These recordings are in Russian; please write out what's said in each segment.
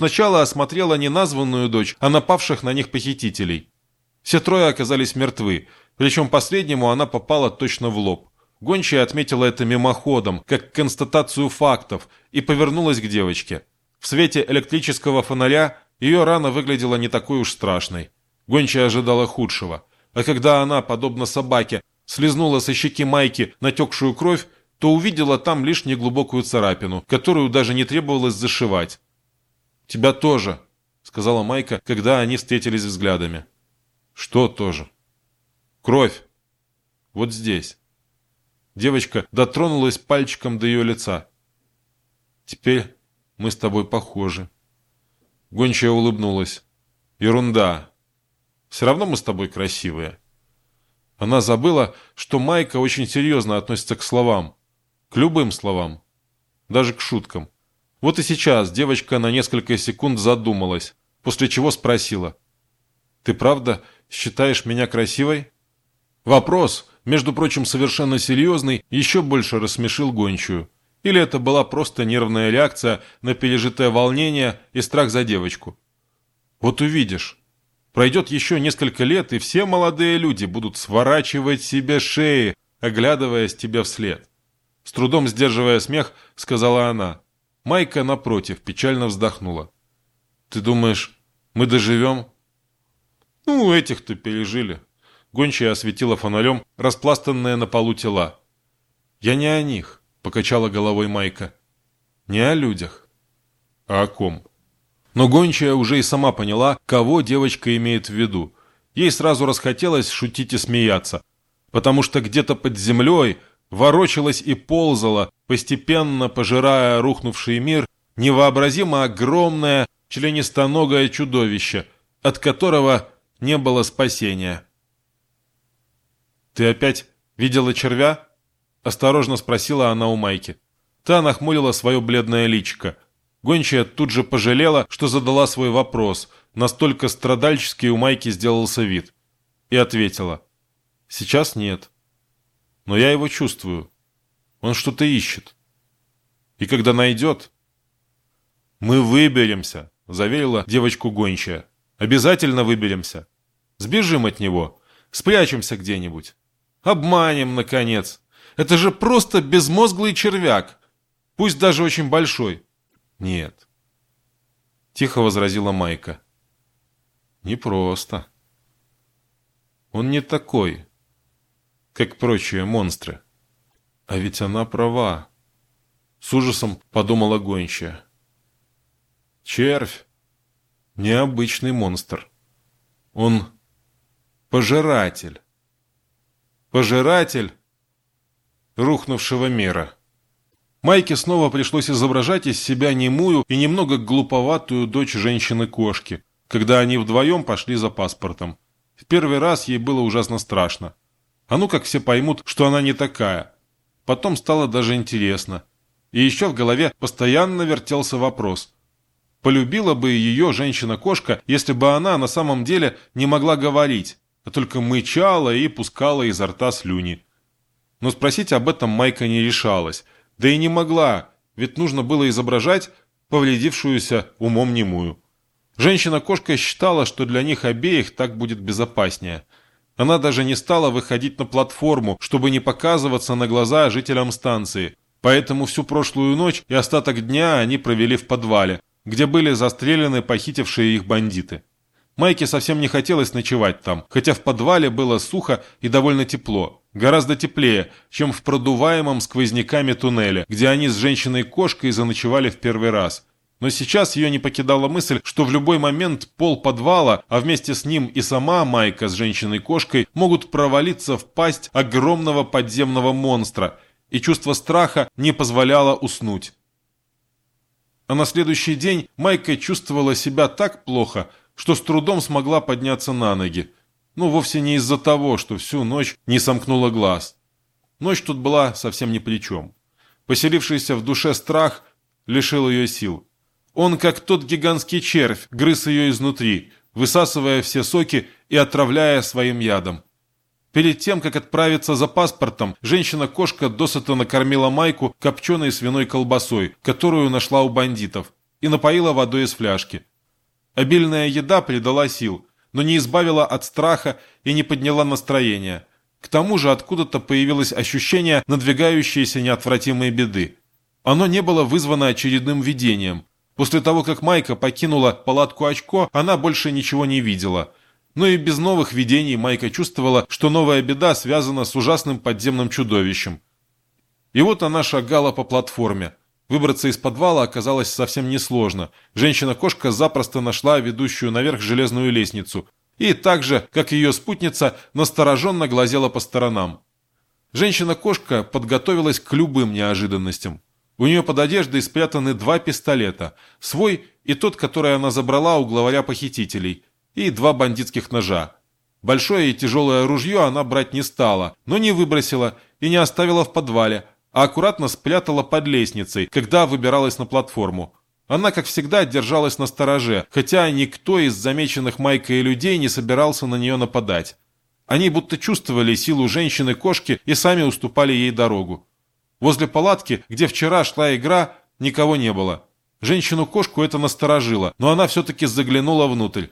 сначала осмотрела не названную дочь, а напавших на них похитителей. Все трое оказались мертвы, причем последнему она попала точно в лоб. Гончая отметила это мимоходом, как констатацию фактов, и повернулась к девочке. В свете электрического фонаря ее рана выглядела не такой уж страшной. Гончая ожидала худшего. А когда она, подобно собаке, слезнула со щеки Майки натекшую кровь, то увидела там лишь неглубокую царапину, которую даже не требовалось зашивать. «Тебя тоже», — сказала Майка, когда они встретились взглядами. «Что тоже?» «Кровь. Вот здесь». Девочка дотронулась пальчиком до ее лица. «Теперь мы с тобой похожи». Гончая улыбнулась. «Ерунда. Все равно мы с тобой красивые». Она забыла, что Майка очень серьезно относится к словам. К любым словам. Даже к шуткам. Вот и сейчас девочка на несколько секунд задумалась, после чего спросила. «Ты правда считаешь меня красивой?» Вопрос, между прочим, совершенно серьезный, еще больше рассмешил гончую. Или это была просто нервная реакция на пережитое волнение и страх за девочку? Вот увидишь. Пройдет еще несколько лет, и все молодые люди будут сворачивать себе шеи, оглядываясь тебе вслед. С трудом сдерживая смех, сказала она. Майка, напротив, печально вздохнула. «Ты думаешь, мы доживем?» «Ну, этих-то пережили», Гончая осветила фонарем распластанные на полу тела. «Я не о них», — покачала головой Майка. «Не о людях». «А о ком?» Но Гончая уже и сама поняла, кого девочка имеет в виду. Ей сразу расхотелось шутить и смеяться, потому что где-то под землей ворочалась и ползала, постепенно пожирая рухнувший мир, невообразимо огромное членистоногое чудовище, от которого не было спасения. «Ты опять видела червя?» – осторожно спросила она у Майки. Та нахмурила свое бледное личико. Гончая тут же пожалела, что задала свой вопрос, настолько страдальческий у Майки сделался вид. И ответила. «Сейчас нет. Но я его чувствую. Он что-то ищет. И когда найдет...» «Мы выберемся», – заверила девочку гончая. «Обязательно выберемся. Сбежим от него. Спрячемся где-нибудь. Обманем, наконец. Это же просто безмозглый червяк. Пусть даже очень большой. Нет. Тихо возразила Майка. Непросто. Он не такой, как прочие монстры. А ведь она права. С ужасом подумала гончая. Червь – необычный монстр. Он пожиратель пожиратель рухнувшего мира. Майке снова пришлось изображать из себя немую и немного глуповатую дочь женщины-кошки, когда они вдвоем пошли за паспортом. В первый раз ей было ужасно страшно. А ну как все поймут, что она не такая. Потом стало даже интересно. И еще в голове постоянно вертелся вопрос. Полюбила бы ее женщина-кошка, если бы она на самом деле не могла говорить, а только мычала и пускала изо рта слюни. Но спросить об этом Майка не решалась, да и не могла, ведь нужно было изображать повредившуюся умом немую. Женщина-кошка считала, что для них обеих так будет безопаснее. Она даже не стала выходить на платформу, чтобы не показываться на глаза жителям станции, поэтому всю прошлую ночь и остаток дня они провели в подвале, где были застрелены похитившие их бандиты. Майке совсем не хотелось ночевать там, хотя в подвале было сухо и довольно тепло. Гораздо теплее, чем в продуваемом сквозняками туннеле, где они с женщиной-кошкой заночевали в первый раз. Но сейчас ее не покидала мысль, что в любой момент пол подвала, а вместе с ним и сама Майка с женщиной-кошкой могут провалиться в пасть огромного подземного монстра, и чувство страха не позволяло уснуть. А на следующий день Майка чувствовала себя так плохо, что с трудом смогла подняться на ноги. Ну, вовсе не из-за того, что всю ночь не сомкнула глаз. Ночь тут была совсем ни при чем. Поселившийся в душе страх лишил ее сил. Он, как тот гигантский червь, грыз ее изнутри, высасывая все соки и отравляя своим ядом. Перед тем, как отправиться за паспортом, женщина-кошка досыта накормила Майку копченой свиной колбасой, которую нашла у бандитов. и напоила водой из фляжки. Обильная еда придала сил, но не избавила от страха и не подняла настроения. К тому же откуда-то появилось ощущение надвигающейся неотвратимой беды. Оно не было вызвано очередным видением. После того, как Майка покинула палатку очко, она больше ничего не видела. Но и без новых видений Майка чувствовала, что новая беда связана с ужасным подземным чудовищем. И вот она шагала по платформе. Выбраться из подвала оказалось совсем несложно. Женщина-кошка запросто нашла ведущую наверх железную лестницу. И так же, как ее спутница, настороженно глазела по сторонам. Женщина-кошка подготовилась к любым неожиданностям. У нее под одеждой спрятаны два пистолета. Свой и тот, который она забрала у главаря похитителей. И два бандитских ножа. Большое и тяжелое ружье она брать не стала, но не выбросила и не оставила в подвале, а аккуратно спрятала под лестницей, когда выбиралась на платформу. Она, как всегда, держалась на стороже, хотя никто из замеченных Майкой людей не собирался на нее нападать. Они будто чувствовали силу женщины-кошки и сами уступали ей дорогу. Возле палатки, где вчера шла игра, никого не было. Женщину-кошку это насторожило, но она все-таки заглянула внутрь.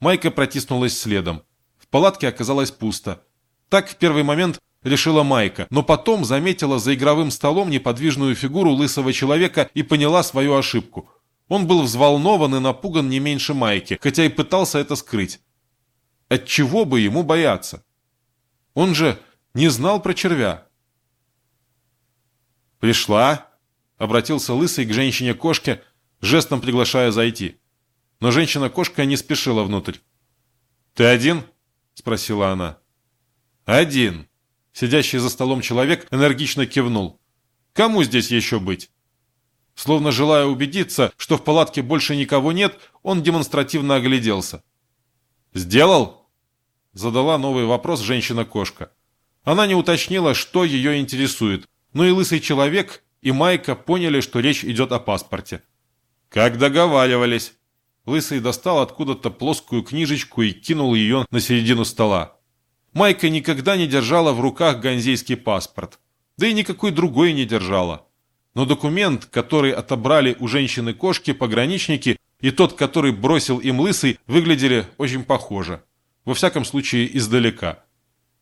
Майка протиснулась следом. В палатке оказалось пусто. Так в первый момент решила Майка, но потом заметила за игровым столом неподвижную фигуру лысого человека и поняла свою ошибку. Он был взволнован и напуган не меньше Майки, хотя и пытался это скрыть. От чего бы ему бояться? Он же не знал про червя. «Пришла?» — обратился лысый к женщине-кошке, жестом приглашая зайти. Но женщина-кошка не спешила внутрь. «Ты один?» — спросила она. «Один», Сидящий за столом человек энергично кивнул. «Кому здесь еще быть?» Словно желая убедиться, что в палатке больше никого нет, он демонстративно огляделся. «Сделал?» Задала новый вопрос женщина-кошка. Она не уточнила, что ее интересует, но и лысый человек, и Майка поняли, что речь идет о паспорте. «Как договаривались!» Лысый достал откуда-то плоскую книжечку и кинул ее на середину стола. Майка никогда не держала в руках ганзейский паспорт. Да и никакой другой не держала. Но документ, который отобрали у женщины-кошки пограничники, и тот, который бросил им лысый, выглядели очень похоже. Во всяком случае, издалека.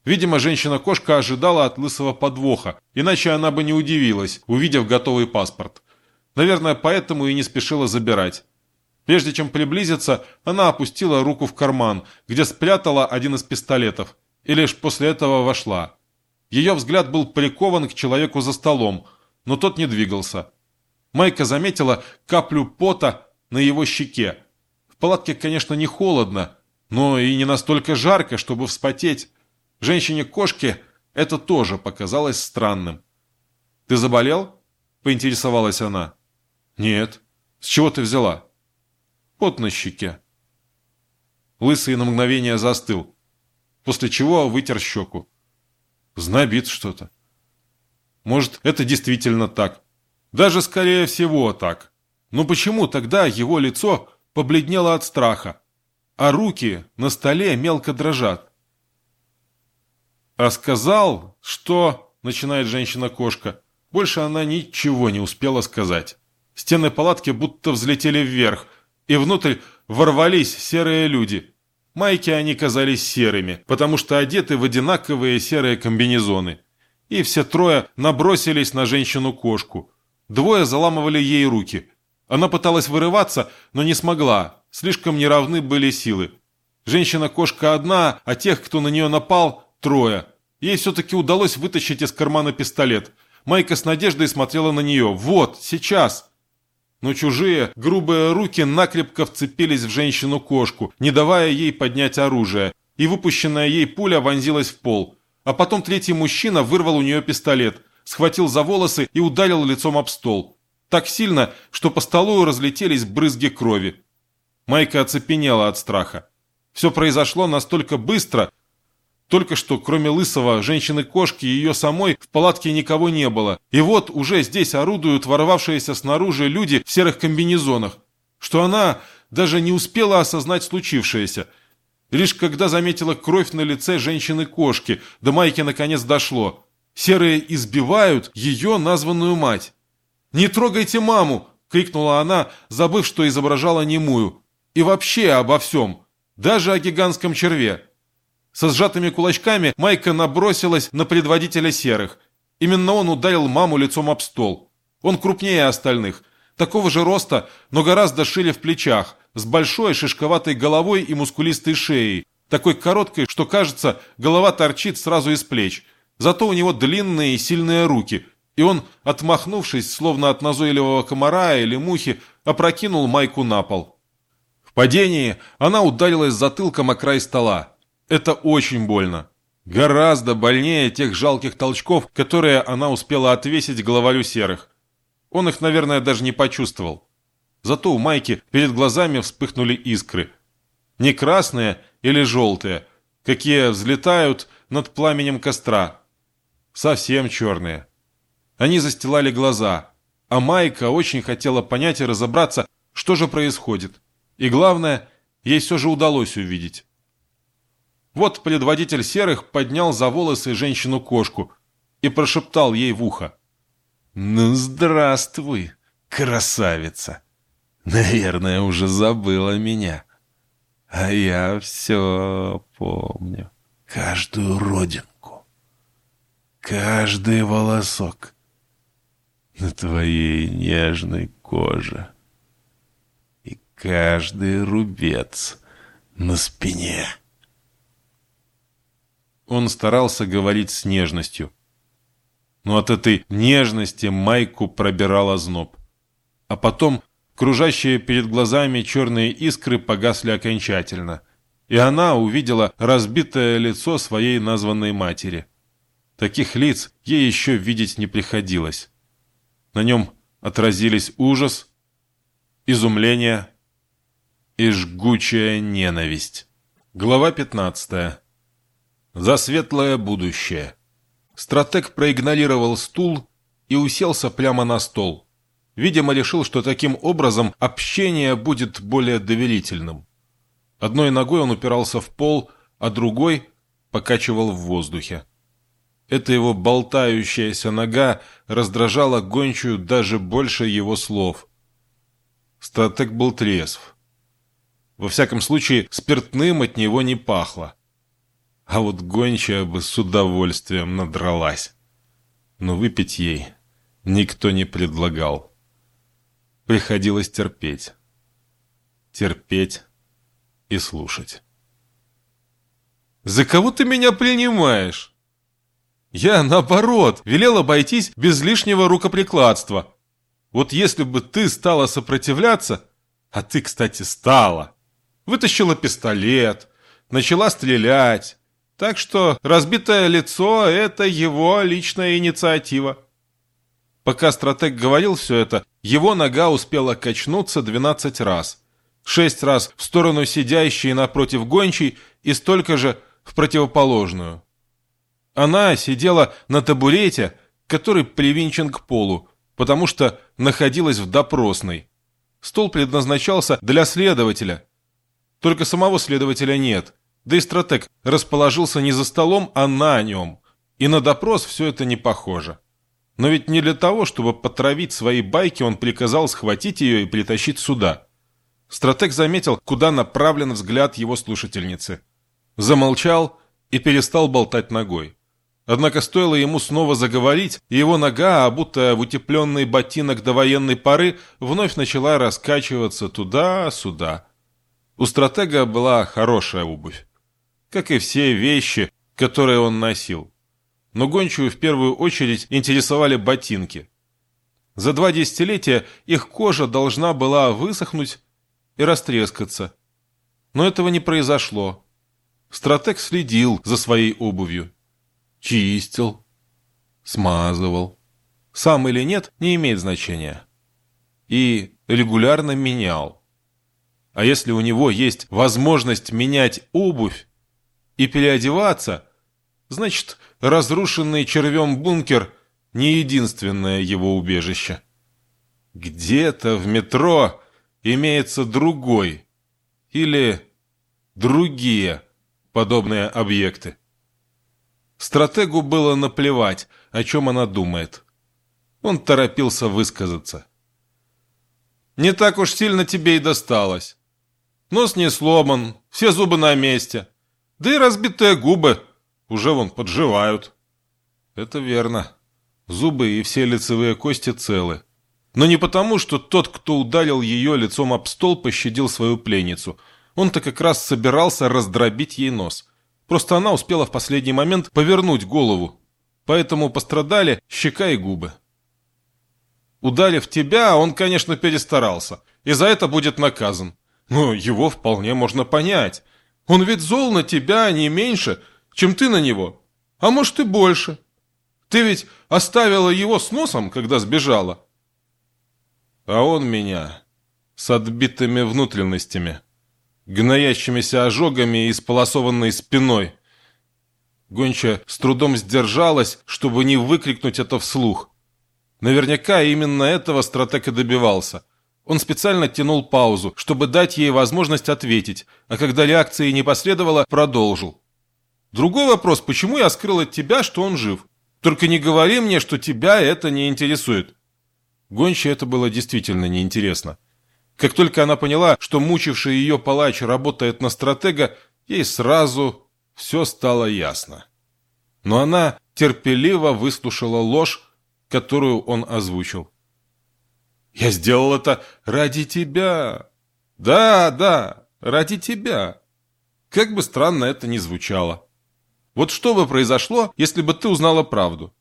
Видимо, женщина-кошка ожидала от лысого подвоха, иначе она бы не удивилась, увидев готовый паспорт. Наверное, поэтому и не спешила забирать. Прежде чем приблизиться, она опустила руку в карман, где спрятала один из пистолетов, и лишь после этого вошла. Ее взгляд был прикован к человеку за столом, но тот не двигался. Майка заметила каплю пота на его щеке. В палатке, конечно, не холодно, но и не настолько жарко, чтобы вспотеть. Женщине-кошке это тоже показалось странным. «Ты заболел?» – поинтересовалась она. «Нет. С чего ты взяла?» «Пот на щеке». Лысый на мгновение застыл после чего вытер щеку. Знобит что-то. Может, это действительно так. Даже, скорее всего, так. Но почему тогда его лицо побледнело от страха, а руки на столе мелко дрожат? А сказал, что... Начинает женщина-кошка. Больше она ничего не успела сказать. Стены палатки будто взлетели вверх, и внутрь ворвались серые люди – Майки они казались серыми, потому что одеты в одинаковые серые комбинезоны. И все трое набросились на женщину-кошку. Двое заламывали ей руки. Она пыталась вырываться, но не смогла. Слишком неравны были силы. Женщина-кошка одна, а тех, кто на нее напал, трое. Ей все-таки удалось вытащить из кармана пистолет. Майка с надеждой смотрела на нее. «Вот, сейчас!» Но чужие, грубые руки накрепко вцепились в женщину-кошку, не давая ей поднять оружие, и выпущенная ей пуля вонзилась в пол. А потом третий мужчина вырвал у нее пистолет, схватил за волосы и ударил лицом об стол. Так сильно, что по столу разлетелись брызги крови. Майка оцепенела от страха. Все произошло настолько быстро, только что, кроме лысого, женщины-кошки и ее самой, в палатке никого не было. И вот уже здесь орудуют ворвавшиеся снаружи люди в серых комбинезонах, что она даже не успела осознать случившееся. Лишь когда заметила кровь на лице женщины-кошки, до Майки наконец дошло. Серые избивают ее названную мать. «Не трогайте маму!» — крикнула она, забыв, что изображала немую. «И вообще обо всем, даже о гигантском черве!» Со сжатыми кулачками Майка набросилась на предводителя серых. Именно он ударил маму лицом об стол. Он крупнее остальных, такого же роста, но гораздо шире в плечах, с большой шишковатой головой и мускулистой шеей, такой короткой, что, кажется, голова торчит сразу из плеч. Зато у него длинные и сильные руки, и он, отмахнувшись, словно от назойливого комара или мухи, опрокинул майку на пол. В падении она ударилась затылком о край стола. Это очень больно. Гораздо больнее тех жалких толчков, которые она успела отвесить главарю серых. Он их, наверное, даже не почувствовал. Зато у Майки перед глазами вспыхнули искры. Не красные или желтые, какие взлетают над пламенем костра. Совсем черные. Они застилали глаза, а Майка очень хотела понять и разобраться, что же происходит. И главное, ей все же удалось увидеть. Вот предводитель серых поднял за волосы женщину-кошку и прошептал ей в ухо. «Ну, здравствуй, красавица! Наверное, уже забыла меня. А я все помню. Каждую родинку, каждый волосок на твоей нежной коже и каждый рубец на спине». Он старался говорить с нежностью. Но от этой нежности Майку пробирал озноб. А потом кружащие перед глазами черные искры погасли окончательно. И она увидела разбитое лицо своей названной матери. Таких лиц ей еще видеть не приходилось. На нем отразились ужас, изумление и жгучая ненависть. Глава пятнадцатая. За светлое будущее. Стратег проигнорировал стул и уселся прямо на стол. Видимо, решил, что таким образом общение будет более доверительным. Одной ногой он упирался в пол, а другой покачивал в воздухе. Эта его болтающаяся нога раздражала гончую даже больше его слов. Стратег был трезв. Во всяком случае, спиртным от него не пахло. А вот гончая бы с удовольствием надралась. Но выпить ей никто не предлагал. Приходилось терпеть. Терпеть и слушать. «За кого ты меня принимаешь?» «Я, наоборот, велел обойтись без лишнего рукоприкладства. Вот если бы ты стала сопротивляться, а ты, кстати, стала, вытащила пистолет, начала стрелять, так что разбитое лицо – это его личная инициатива. Пока стратег говорил все это, его нога успела качнуться 12 раз. Шесть раз в сторону сидящей напротив гончей и столько же в противоположную. Она сидела на табурете, который привинчен к полу, потому что находилась в допросной. Стол предназначался для следователя. Только самого следователя нет. Да и стратег расположился не за столом, а на нем. И на допрос все это не похоже. Но ведь не для того, чтобы потравить свои байки, он приказал схватить ее и притащить сюда. Стратег заметил, куда направлен взгляд его слушательницы. Замолчал и перестал болтать ногой. Однако стоило ему снова заговорить, и его нога, обутая в утепленный ботинок до военной поры, вновь начала раскачиваться туда-сюда. У стратега была хорошая обувь как и все вещи, которые он носил. Но гончую в первую очередь интересовали ботинки. За два десятилетия их кожа должна была высохнуть и растрескаться. Но этого не произошло. Стратег следил за своей обувью. Чистил, смазывал. Сам или нет, не имеет значения. И регулярно менял. А если у него есть возможность менять обувь, и переодеваться, значит, разрушенный червем бункер не единственное его убежище. Где-то в метро имеется другой или другие подобные объекты. Стратегу было наплевать, о чем она думает. Он торопился высказаться. Не так уж сильно тебе и досталось. Нос не сломан, все зубы на месте. Да и разбитые губы уже вон подживают. Это верно. Зубы и все лицевые кости целы. Но не потому, что тот, кто ударил ее лицом об стол, пощадил свою пленницу. Он-то как раз собирался раздробить ей нос. Просто она успела в последний момент повернуть голову. Поэтому пострадали щека и губы. Ударив тебя, он, конечно, перестарался. И за это будет наказан. Но его вполне можно понять. Он ведь зол на тебя не меньше, чем ты на него. А может и больше. Ты ведь оставила его с носом, когда сбежала. А он меня с отбитыми внутренностями, гноящимися ожогами и сполосованной спиной. Гонча с трудом сдержалась, чтобы не выкрикнуть это вслух. Наверняка именно этого стратег и добивался. Он специально тянул паузу, чтобы дать ей возможность ответить, а когда реакции не последовало, продолжил. «Другой вопрос, почему я скрыл от тебя, что он жив? Только не говори мне, что тебя это не интересует». Гонче это было действительно неинтересно. Как только она поняла, что мучивший ее палач работает на стратега, ей сразу все стало ясно. Но она терпеливо выслушала ложь, которую он озвучил. Я сделал это ради тебя. Да, да, ради тебя. Как бы странно это ни звучало. Вот что бы произошло, если бы ты узнала правду?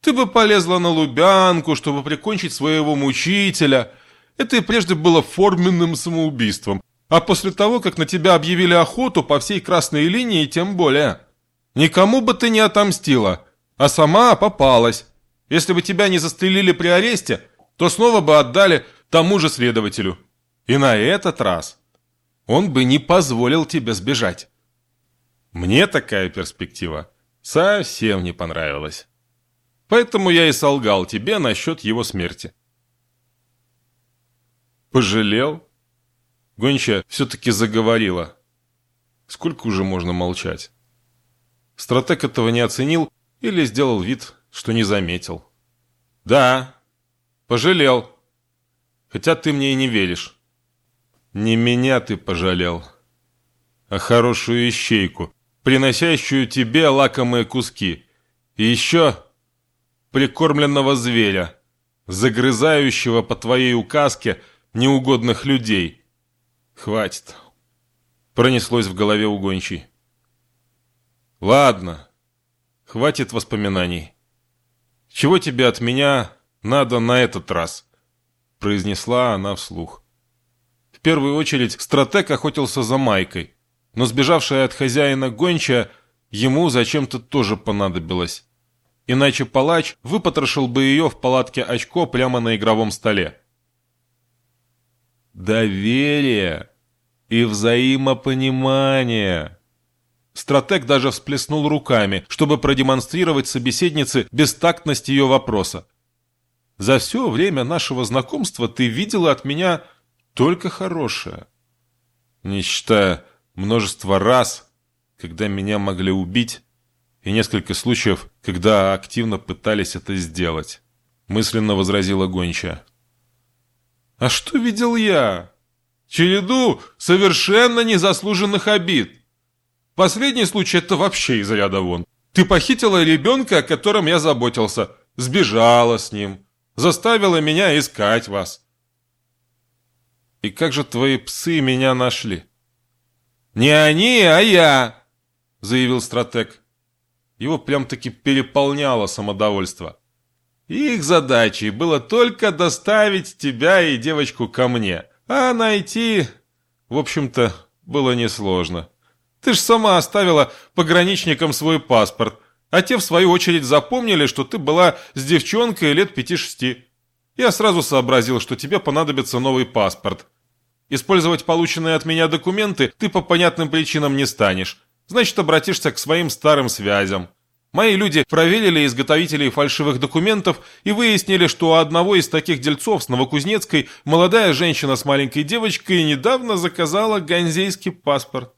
Ты бы полезла на Лубянку, чтобы прикончить своего мучителя. Это и прежде было форменным самоубийством. А после того, как на тебя объявили охоту по всей красной линии, тем более. Никому бы ты не отомстила, а сама попалась. Если бы тебя не застрелили при аресте, то снова бы отдали тому же следователю. И на этот раз он бы не позволил тебе сбежать. Мне такая перспектива совсем не понравилась. Поэтому я и солгал тебе насчет его смерти. Пожалел? Гонча все-таки заговорила. Сколько уже можно молчать? Стратег этого не оценил или сделал вид, что не заметил. Да, Пожалел. Хотя ты мне и не веришь. Не меня ты пожалел, а хорошую ищейку, приносящую тебе лакомые куски. И еще прикормленного зверя, загрызающего по твоей указке неугодных людей. Хватит. Пронеслось в голове угончий. Ладно, хватит воспоминаний. Чего тебе от меня надо на этот раз», – произнесла она вслух. В первую очередь стратег охотился за Майкой, но сбежавшая от хозяина гонча ему зачем-то тоже понадобилась. Иначе палач выпотрошил бы ее в палатке очко прямо на игровом столе. «Доверие и взаимопонимание», Стратег даже всплеснул руками, чтобы продемонстрировать собеседнице бестактность ее вопроса. За все время нашего знакомства ты видела от меня только хорошее. Не считая множества раз, когда меня могли убить, и несколько случаев, когда активно пытались это сделать. Мысленно возразила Гонча. А что видел я? Череду совершенно незаслуженных обид. Последний случай это вообще из ряда вон. Ты похитила ребенка, о котором я заботился, сбежала с ним, заставила меня искать вас. И как же твои псы меня нашли? Не они, а я, заявил стратег. Его прям-таки переполняло самодовольство. Их задачей было только доставить тебя и девочку ко мне, а найти, в общем-то, было несложно. Ты ж сама оставила пограничникам свой паспорт, а те, в свою очередь, запомнили, что ты была с девчонкой лет пяти-шести. Я сразу сообразил, что тебе понадобится новый паспорт. Использовать полученные от меня документы ты по понятным причинам не станешь. Значит, обратишься к своим старым связям. Мои люди проверили изготовителей фальшивых документов и выяснили, что у одного из таких дельцов с Новокузнецкой молодая женщина с маленькой девочкой недавно заказала ганзейский паспорт.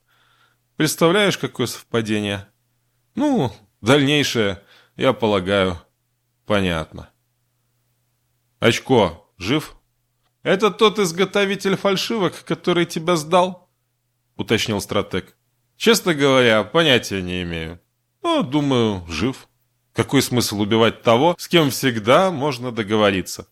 Представляешь, какое совпадение? Ну, Дальнейшее, я полагаю, понятно. Очко жив? «Это тот изготовитель фальшивок, который тебя сдал?» — уточнил стратег. «Честно говоря, понятия не имею. Но, думаю, жив. Какой смысл убивать того, с кем всегда можно договориться?»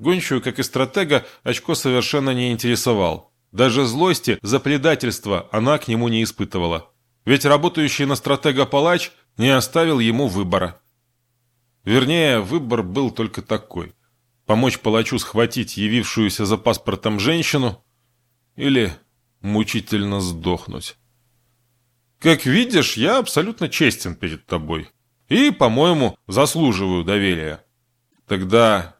Гончую, как и стратега, очко совершенно не интересовал. Даже злости за предательство она к нему не испытывала. Ведь работающий на стратега палач не оставил ему выбора. Вернее, выбор был только такой помочь палачу схватить явившуюся за паспортом женщину или мучительно сдохнуть. Как видишь, я абсолютно честен перед тобой и, по-моему, заслуживаю доверия. Тогда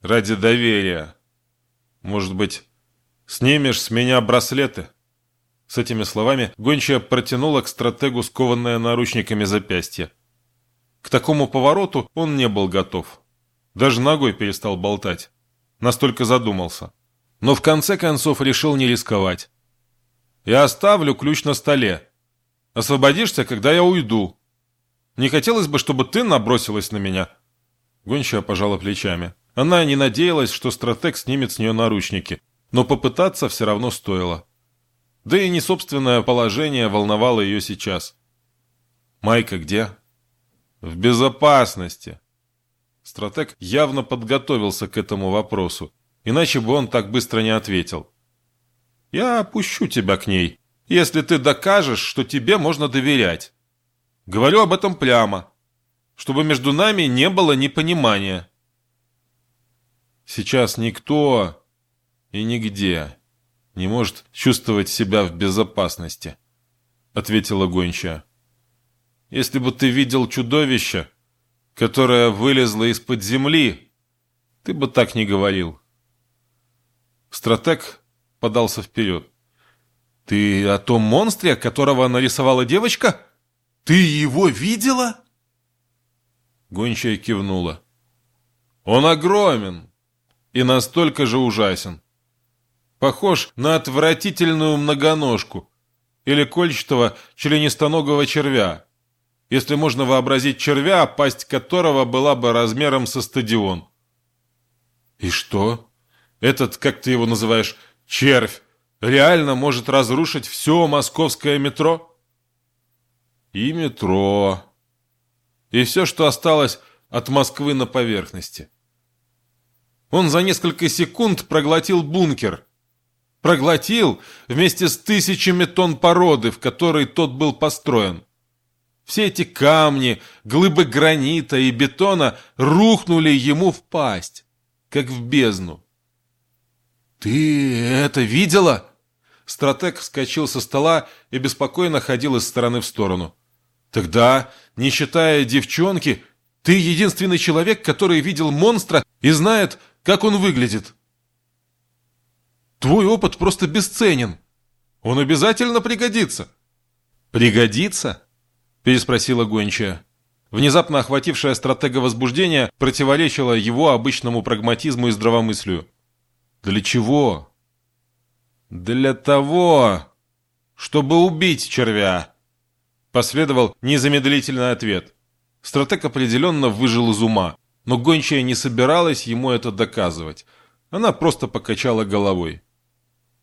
ради доверия, может быть, снимешь с меня браслеты?» С этими словами гончая протянула к стратегу скованное наручниками запястье. К такому повороту он не был готов. Даже ногой перестал болтать. Настолько задумался. Но в конце концов решил не рисковать. «Я оставлю ключ на столе. Освободишься, когда я уйду. Не хотелось бы, чтобы ты набросилась на меня?» Гончая пожала плечами. Она не надеялась, что стратег снимет с нее наручники, но попытаться все равно стоило. Да и не собственное положение волновало ее сейчас. «Майка где?» «В безопасности», Стратег явно подготовился к этому вопросу, иначе бы он так быстро не ответил. «Я опущу тебя к ней, если ты докажешь, что тебе можно доверять. Говорю об этом прямо, чтобы между нами не было непонимания». Сейчас никто и нигде не может чувствовать себя в безопасности, ответила гончая. Если бы ты видел чудовище, которая вылезла из-под земли, ты бы так не говорил. Стратег подался вперед. «Ты о том монстре, которого нарисовала девочка? Ты его видела?» Гончая кивнула. «Он огромен и настолько же ужасен. Похож на отвратительную многоножку или кольчатого членистоногого червя если можно вообразить червя, пасть которого была бы размером со стадион. И что? Этот, как ты его называешь, червь, реально может разрушить все московское метро? И метро. И все, что осталось от Москвы на поверхности. Он за несколько секунд проглотил бункер. Проглотил вместе с тысячами тонн породы, в которой тот был построен. Все эти камни, глыбы гранита и бетона рухнули ему в пасть, как в бездну. «Ты это видела?» Стратег вскочил со стола и беспокойно ходил из стороны в сторону. «Тогда, не считая девчонки, ты единственный человек, который видел монстра и знает, как он выглядит. Твой опыт просто бесценен. Он обязательно пригодится». «Пригодится?» переспросила гончая. Внезапно охватившее стратега возбуждение противоречило его обычному прагматизму и здравомыслию. «Для чего?» «Для того, чтобы убить червя!» Последовал незамедлительный ответ. Стратег определенно выжил из ума, но гончая не собиралась ему это доказывать. Она просто покачала головой.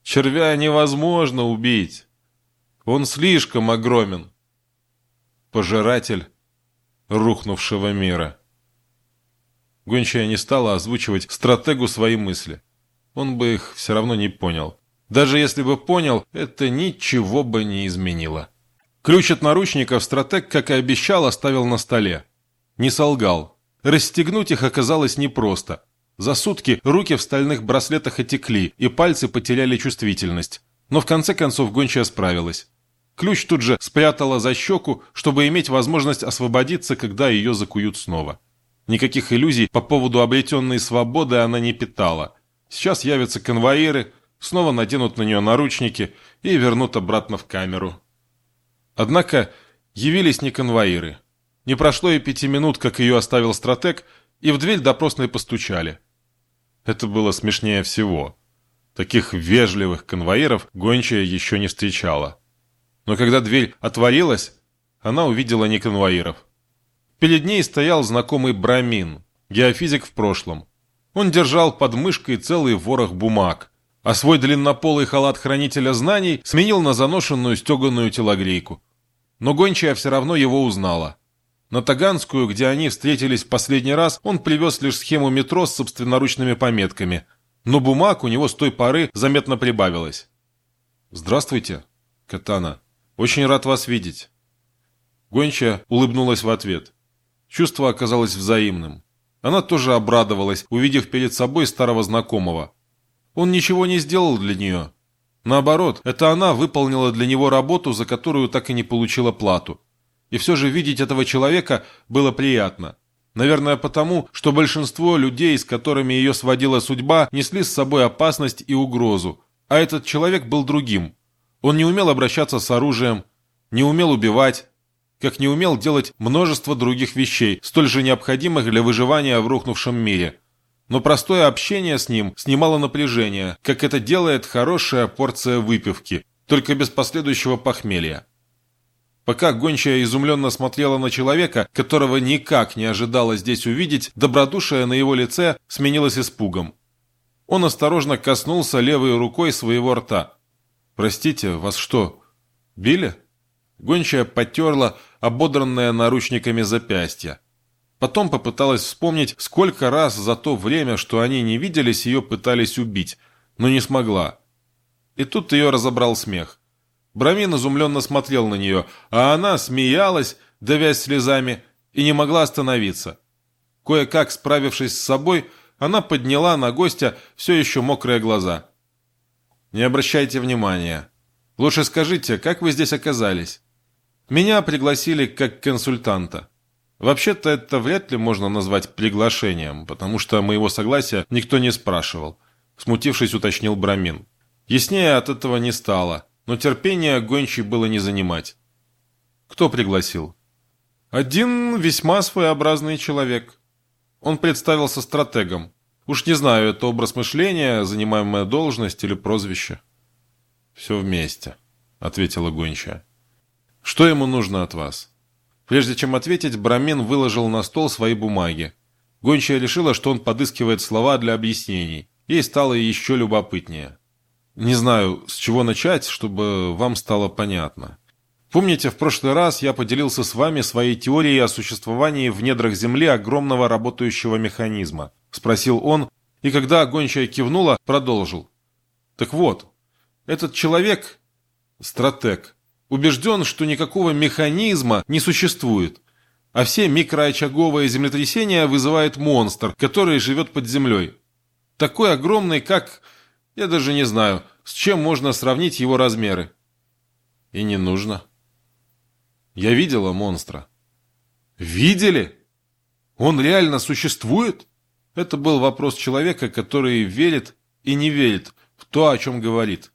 «Червя невозможно убить. Он слишком огромен пожиратель рухнувшего мира. Гончая не стала озвучивать стратегу свои мысли. Он бы их все равно не понял. Даже если бы понял, это ничего бы не изменило. Ключ от наручников стратег, как и обещал, оставил на столе. Не солгал. Расстегнуть их оказалось непросто. За сутки руки в стальных браслетах отекли, и пальцы потеряли чувствительность. Но в конце концов гончая справилась. Ключ тут же спрятала за щеку, чтобы иметь возможность освободиться, когда ее закуют снова. Никаких иллюзий по поводу обретенной свободы она не питала. Сейчас явятся конвоиры, снова наденут на нее наручники и вернут обратно в камеру. Однако явились не конвоиры. Не прошло и пяти минут, как ее оставил стратег, и в дверь допросной постучали. Это было смешнее всего. Таких вежливых конвоиров гончая еще не встречала. Но когда дверь отворилась, она увидела не конвоиров. Перед ней стоял знакомый Брамин, геофизик в прошлом. Он держал под мышкой целый ворох бумаг, а свой длиннополый халат хранителя знаний сменил на заношенную стеганую телогрейку. Но гончая все равно его узнала. На Таганскую, где они встретились в последний раз, он привез лишь схему метро с собственноручными пометками. Но бумаг у него с той поры заметно прибавилось. «Здравствуйте, Катана. Очень рад вас видеть». Гончая улыбнулась в ответ. Чувство оказалось взаимным. Она тоже обрадовалась, увидев перед собой старого знакомого. Он ничего не сделал для нее. Наоборот, это она выполнила для него работу, за которую так и не получила плату. И все же видеть этого человека было приятно. Наверное, потому, что большинство людей, с которыми ее сводила судьба, несли с собой опасность и угрозу. А этот человек был другим. Он не умел обращаться с оружием, не умел убивать, как не умел делать множество других вещей, столь же необходимых для выживания в рухнувшем мире. Но простое общение с ним снимало напряжение, как это делает хорошая порция выпивки, только без последующего похмелья. Пока гончая изумленно смотрела на человека, которого никак не ожидала здесь увидеть, добродушие на его лице сменилось испугом. Он осторожно коснулся левой рукой своего рта. «Простите, вас что, били?» Гончая потерла ободранное наручниками запястье. Потом попыталась вспомнить, сколько раз за то время, что они не виделись, ее пытались убить, но не смогла. И тут ее разобрал смех. Брамин изумленно смотрел на нее, а она смеялась, давясь слезами, и не могла остановиться. Кое-как справившись с собой, она подняла на гостя все еще мокрые глаза. «Не обращайте внимания. Лучше скажите, как вы здесь оказались?» Меня пригласили как консультанта. Вообще-то это вряд ли можно назвать приглашением, потому что моего согласия никто не спрашивал. Смутившись, уточнил Брамин. Яснее от этого не стало, но терпение гончей было не занимать. Кто пригласил? Один весьма своеобразный человек. Он представился стратегом. Уж не знаю, это образ мышления, занимаемая должность или прозвище. «Все вместе», — ответила гончая. Что ему нужно от вас?» Прежде чем ответить, Брамин выложил на стол свои бумаги. Гончая решила, что он подыскивает слова для объяснений. Ей стало еще любопытнее. «Не знаю, с чего начать, чтобы вам стало понятно. Помните, в прошлый раз я поделился с вами своей теорией о существовании в недрах Земли огромного работающего механизма?» – спросил он, и когда гончая кивнула, продолжил. «Так вот, этот человек – стратег, убежден, что никакого механизма не существует, а все микроочаговые землетрясения вызывает монстр, который живет под землей. Такой огромный, как... Я даже не знаю, с чем можно сравнить его размеры. И не нужно. Я видела монстра. Видели? Он реально существует? Это был вопрос человека, который верит и не верит в то, о чем говорит.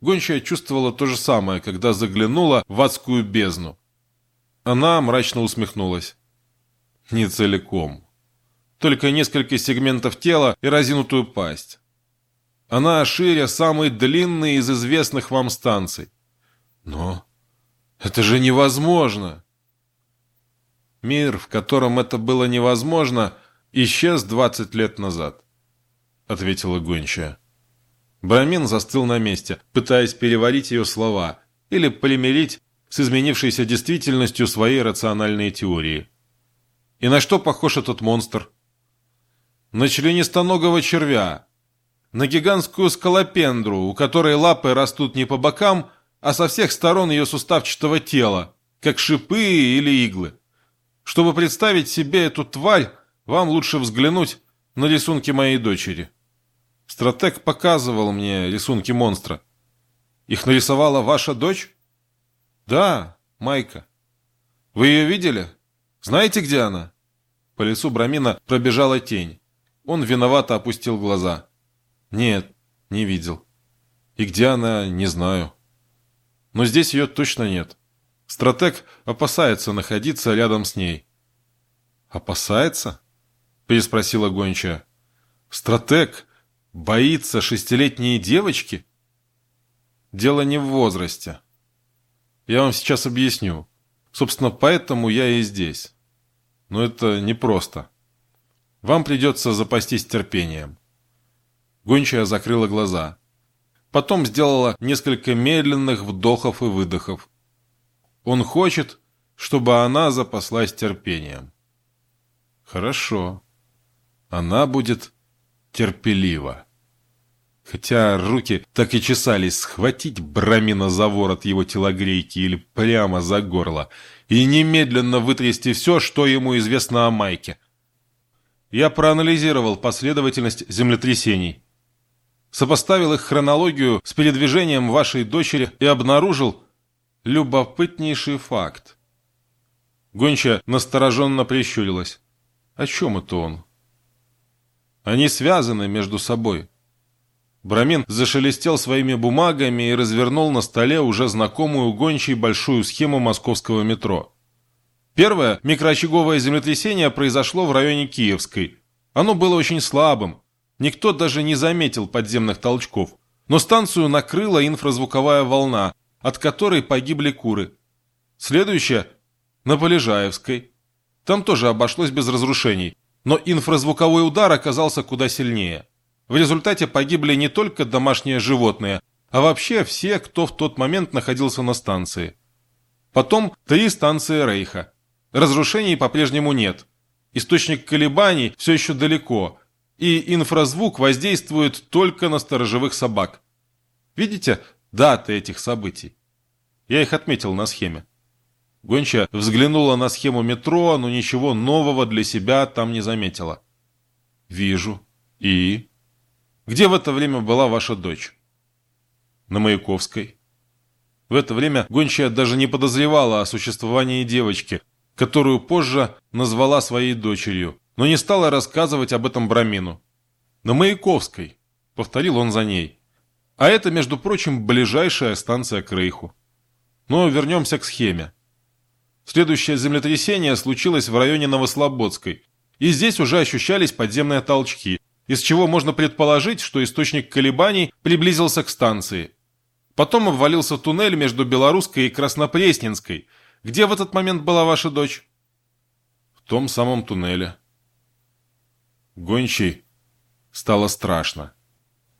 Гончая чувствовала то же самое, когда заглянула в адскую бездну. Она мрачно усмехнулась. Не целиком. Только несколько сегментов тела и разинутую пасть. Она шире самой длинной из известных вам станций. Но это же невозможно! Мир, в котором это было невозможно, исчез двадцать лет назад, ответила гончая. Брамин застыл на месте, пытаясь переварить ее слова или полимерить с изменившейся действительностью своей рациональной теории. И на что похож этот монстр? На членистоногого червя, на гигантскую скалопендру, у которой лапы растут не по бокам, а со всех сторон ее суставчатого тела, как шипы или иглы. Чтобы представить себе эту тварь, вам лучше взглянуть на рисунки моей дочери. Стратег показывал мне рисунки монстра. Их нарисовала ваша дочь? Да, Майка. Вы ее видели? Знаете, где она? По лицу Брамина пробежала тень. Он виновато опустил глаза. Нет, не видел. И где она, не знаю. Но здесь ее точно нет. Стратег опасается находиться рядом с ней. «Опасается?» – переспросила гончая. «Стратег Боится шестилетние девочки? Дело не в возрасте. Я вам сейчас объясню. Собственно, поэтому я и здесь. Но это непросто. Вам придется запастись терпением». Гончая закрыла глаза. Потом сделала несколько медленных вдохов и выдохов. Он хочет, чтобы она запаслась терпением. Хорошо. Она будет терпелива. Хотя руки так и чесались схватить Брамина за ворот его телогрейки или прямо за горло и немедленно вытрясти все, что ему известно о Майке. Я проанализировал последовательность землетрясений сопоставил их хронологию с передвижением вашей дочери и обнаружил любопытнейший факт. Гонча настороженно прищурилась. О чем это он? Они связаны между собой. Брамин зашелестел своими бумагами и развернул на столе уже знакомую гончей большую схему московского метро. Первое микроочаговое землетрясение произошло в районе Киевской. Оно было очень слабым, Никто даже не заметил подземных толчков. Но станцию накрыла инфразвуковая волна, от которой погибли куры. Следующая – на Полежаевской. Там тоже обошлось без разрушений, но инфразвуковой удар оказался куда сильнее. В результате погибли не только домашние животные, а вообще все, кто в тот момент находился на станции. Потом три станции Рейха. Разрушений по-прежнему нет. Источник колебаний все еще далеко – и инфразвук воздействует только на сторожевых собак. Видите даты этих событий? Я их отметил на схеме. Гонча взглянула на схему метро, но ничего нового для себя там не заметила. «Вижу. И?» «Где в это время была ваша дочь?» «На Маяковской». В это время Гончая даже не подозревала о существовании девочки, которую позже назвала своей дочерью, но не стала рассказывать об этом Брамину. «На Маяковской», — повторил он за ней. «А это, между прочим, ближайшая станция к Рейху». Но вернемся к схеме. Следующее землетрясение случилось в районе Новослободской, и здесь уже ощущались подземные толчки, из чего можно предположить, что источник колебаний приблизился к станции. Потом обвалился туннель между Белорусской и Краснопресненской. Где в этот момент была ваша дочь? В том самом туннеле. Гончий стало страшно.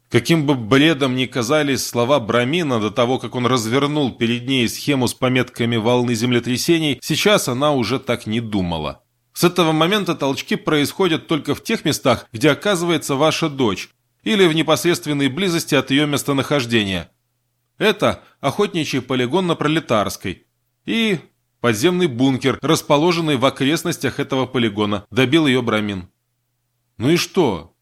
Каким бы бредом ни казались слова Брамина до того, как он развернул перед ней схему с пометками волны землетрясений, сейчас она уже так не думала. С этого момента толчки происходят только в тех местах, где оказывается ваша дочь, или в непосредственной близости от ее местонахождения. Это охотничий полигон на Пролетарской и подземный бункер, расположенный в окрестностях этого полигона, добил ее Брамин. «Ну и что?»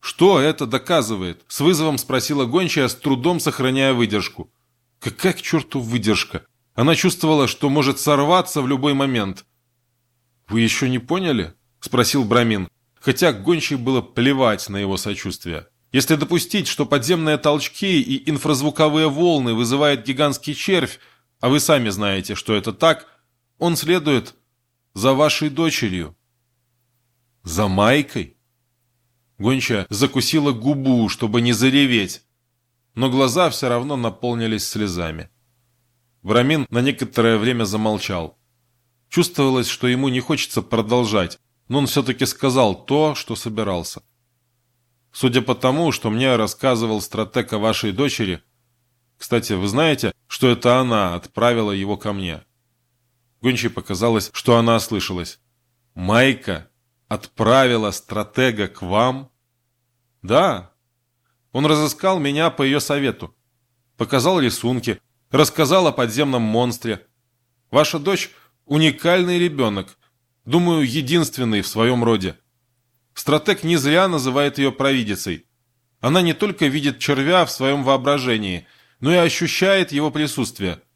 «Что это доказывает?» – с вызовом спросила гончая, с трудом сохраняя выдержку. «Какая к черту выдержка?» Она чувствовала, что может сорваться в любой момент. «Вы еще не поняли?» – спросил Брамин, хотя гончей было плевать на его сочувствие. Если допустить, что подземные толчки и инфразвуковые волны вызывает гигантский червь, а вы сами знаете, что это так, он следует за вашей дочерью. За Майкой? Гонча закусила губу, чтобы не зареветь, но глаза все равно наполнились слезами. Брамин на некоторое время замолчал. Чувствовалось, что ему не хочется продолжать, но он все-таки сказал то, что собирался. Судя по тому, что мне рассказывал стратег о вашей дочери, кстати, вы знаете, что это она отправила его ко мне? Гончей показалось, что она ослышалась. Майка отправила стратега к вам? Да. Он разыскал меня по ее совету. Показал рисунки, рассказал о подземном монстре. Ваша дочь – уникальный ребенок, думаю, единственный в своем роде. Стратег не зря называет ее провидицей. Она не только видит червя в своем воображении, но и ощущает его присутствие –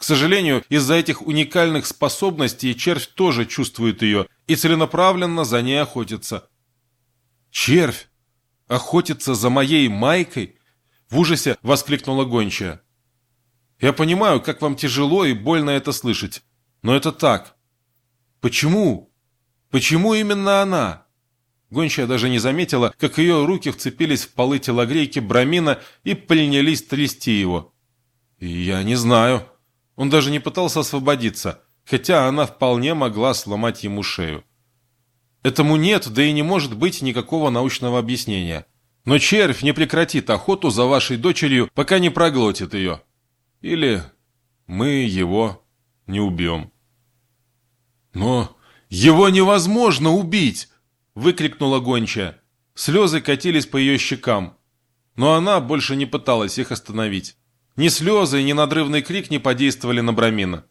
к сожалению, из-за этих уникальных способностей червь тоже чувствует ее и целенаправленно за ней охотится. «Червь! Охотится за моей майкой?» В ужасе воскликнула гончая. «Я понимаю, как вам тяжело и больно это слышать, но это так. Почему? Почему именно она?» Гончая даже не заметила, как ее руки вцепились в полы телогрейки Брамина и принялись трясти его. «Я не знаю», он даже не пытался освободиться, хотя она вполне могла сломать ему шею. Этому нет, да и не может быть никакого научного объяснения. Но червь не прекратит охоту за вашей дочерью, пока не проглотит ее. Или мы его не убьем. Но его невозможно убить! Выкрикнула гончая. Слезы катились по ее щекам. Но она больше не пыталась их остановить. Ни слезы, ни надрывный крик не подействовали на Брамина.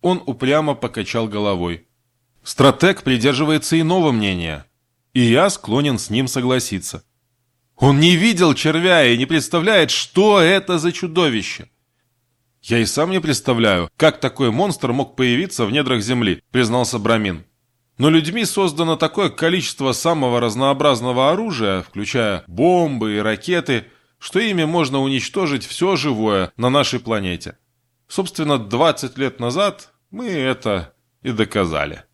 Он упрямо покачал головой. Стратег придерживается иного мнения, и я склонен с ним согласиться. Он не видел червя и не представляет, что это за чудовище. Я и сам не представляю, как такой монстр мог появиться в недрах Земли, признался Брамин. Но людьми создано такое количество самого разнообразного оружия, включая бомбы и ракеты, что ими можно уничтожить все живое на нашей планете. Собственно, 20 лет назад мы это и доказали.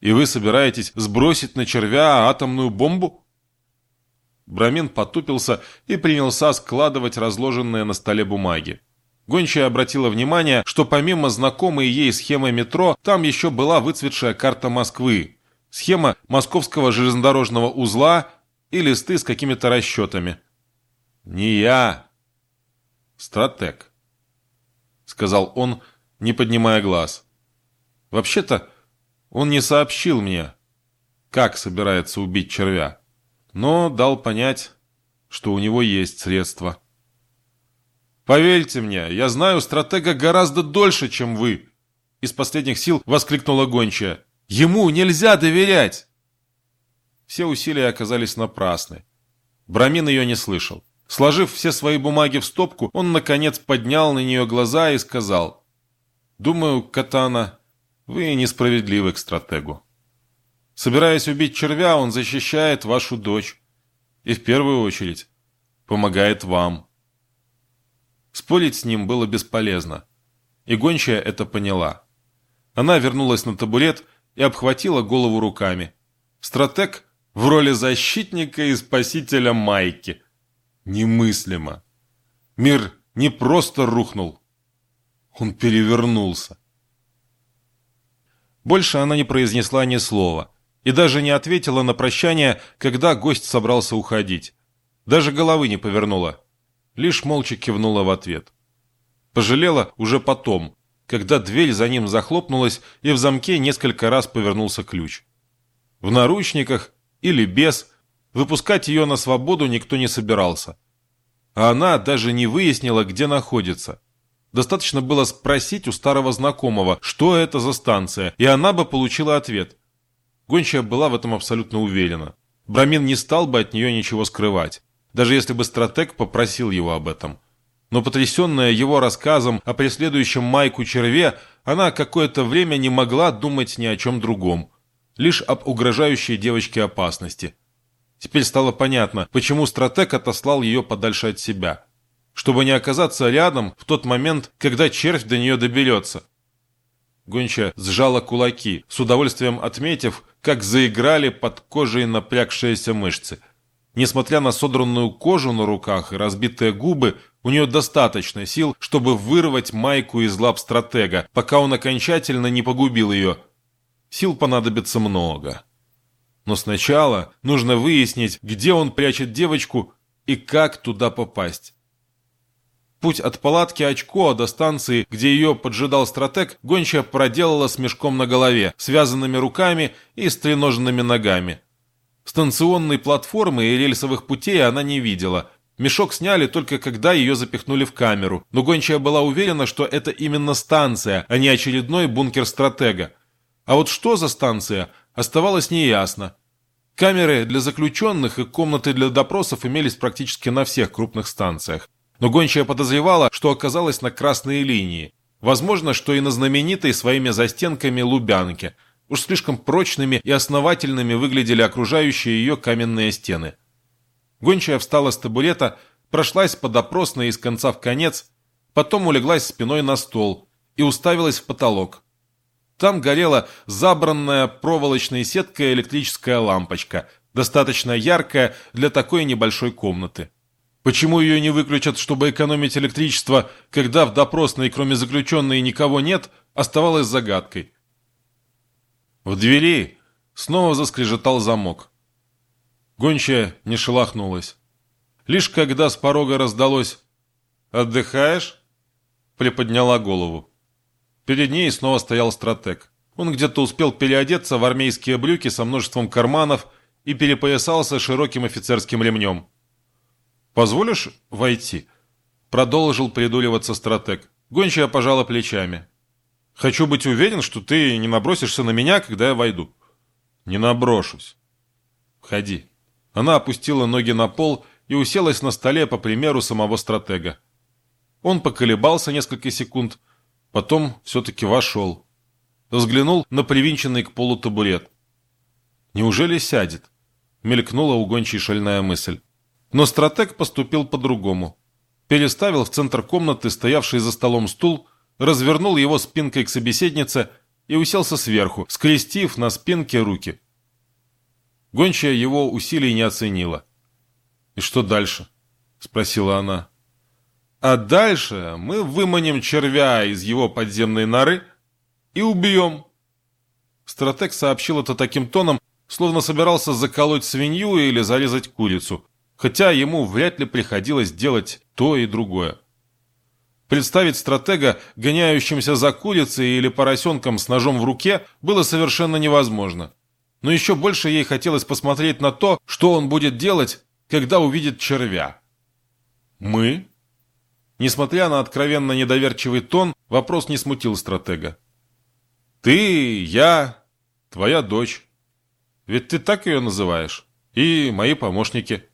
И вы собираетесь сбросить на червя атомную бомбу? Брамин потупился и принялся складывать разложенные на столе бумаги. Гончая обратила внимание, что помимо знакомой ей схемы метро, там еще была выцветшая карта Москвы, схема московского железнодорожного узла и листы с какими-то расчетами. «Не я, стратег», — сказал он, не поднимая глаз. «Вообще-то он не сообщил мне, как собирается убить червя, но дал понять, что у него есть средства». «Поверьте мне, я знаю стратега гораздо дольше, чем вы!» Из последних сил воскликнула гончая. «Ему нельзя доверять!» Все усилия оказались напрасны. Брамин ее не слышал. Сложив все свои бумаги в стопку, он, наконец, поднял на нее глаза и сказал. «Думаю, Катана, вы несправедливы к стратегу. Собираясь убить червя, он защищает вашу дочь. И в первую очередь помогает вам». Спорить с ним было бесполезно. И гончая это поняла. Она вернулась на табурет и обхватила голову руками. Стратег в роли защитника и спасителя Майки. Немыслимо. Мир не просто рухнул. Он перевернулся. Больше она не произнесла ни слова и даже не ответила на прощание, когда гость собрался уходить. Даже головы не повернула лишь молча кивнула в ответ. Пожалела уже потом, когда дверь за ним захлопнулась и в замке несколько раз повернулся ключ. В наручниках или без, выпускать ее на свободу никто не собирался. А она даже не выяснила, где находится. Достаточно было спросить у старого знакомого, что это за станция, и она бы получила ответ. Гончая была в этом абсолютно уверена. Брамин не стал бы от нее ничего скрывать даже если бы стратег попросил его об этом. Но потрясенная его рассказом о преследующем Майку черве, она какое-то время не могла думать ни о чем другом, лишь об угрожающей девочке опасности. Теперь стало понятно, почему стратег отослал ее подальше от себя. Чтобы не оказаться рядом в тот момент, когда червь до нее доберется. Гонча сжала кулаки, с удовольствием отметив, как заиграли под кожей напрягшиеся мышцы – Несмотря на содранную кожу на руках и разбитые губы, у нее достаточно сил, чтобы вырвать майку из лап стратега, пока он окончательно не погубил ее. Сил понадобится много. Но сначала нужно выяснить, где он прячет девочку и как туда попасть. Путь от палатки Очко до станции, где ее поджидал стратег, гончая проделала с мешком на голове, связанными руками и стреноженными ногами. Станционной платформы и рельсовых путей она не видела. Мешок сняли только когда ее запихнули в камеру, но гончая была уверена, что это именно станция, а не очередной бункер стратега. А вот что за станция, оставалось неясно. Камеры для заключенных и комнаты для допросов имелись практически на всех крупных станциях. Но гончая подозревала, что оказалась на красной линии. Возможно, что и на знаменитой своими застенками Лубянке – Уж слишком прочными и основательными выглядели окружающие ее каменные стены. Гончая встала с табурета, прошлась по допросной из конца в конец, потом улеглась спиной на стол и уставилась в потолок. Там горела забранная проволочной сеткой электрическая лампочка, достаточно яркая для такой небольшой комнаты. Почему ее не выключат, чтобы экономить электричество, когда в допросной, кроме заключенной, никого нет, оставалось загадкой. В двери снова заскрежетал замок. Гончая не шелохнулась. Лишь когда с порога раздалось «Отдыхаешь?» приподняла голову. Перед ней снова стоял стратег. Он где-то успел переодеться в армейские брюки со множеством карманов и перепоясался широким офицерским ремнем. «Позволишь войти?» Продолжил придуливаться стратег. Гончая пожала плечами. «Хочу быть уверен, что ты не набросишься на меня, когда я войду». «Не наброшусь». «Входи». Она опустила ноги на пол и уселась на столе по примеру самого стратега. Он поколебался несколько секунд, потом все-таки вошел. Взглянул на привинченный к полу табурет. «Неужели сядет?» — мелькнула у гончей шальная мысль. Но стратег поступил по-другому. Переставил в центр комнаты стоявший за столом стул, развернул его спинкой к собеседнице и уселся сверху, скрестив на спинке руки. Гончая его усилий не оценила. «И что дальше?» — спросила она. «А дальше мы выманим червя из его подземной норы и убьем». Стратег сообщил это таким тоном, словно собирался заколоть свинью или зарезать курицу, хотя ему вряд ли приходилось делать то и другое. Представить стратега, гоняющимся за курицей или поросенком с ножом в руке, было совершенно невозможно. Но еще больше ей хотелось посмотреть на то, что он будет делать, когда увидит червя. «Мы?» Несмотря на откровенно недоверчивый тон, вопрос не смутил стратега. «Ты, я, твоя дочь. Ведь ты так ее называешь. И мои помощники».